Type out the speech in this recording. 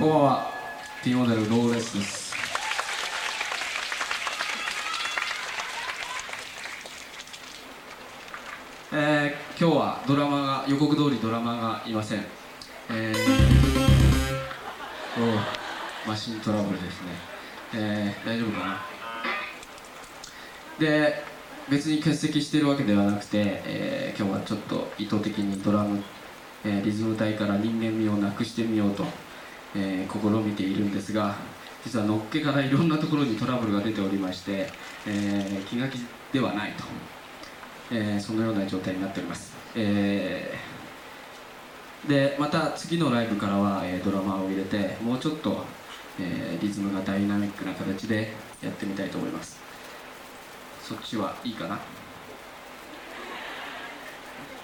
こんばんは。T モデルローレスですえー、今日はドラマが予告通りドラマがいません。えー、おマシントラブルですね。えー、大丈夫かな？で別に欠席してるわけではなくて、えー、今日はちょっと意図的にドラム、えー、リズム隊から人間味をなくしてみようと、えー、試みているんですが実はのっけからいろんなところにトラブルが出ておりまして、え気が気ではないと、えそのような状態になっております、えでまた次のライブからは、えドラマを入れてもうちょっと、えリズムがダイナミックな形でやってみたいと思います。そっちはいいかな？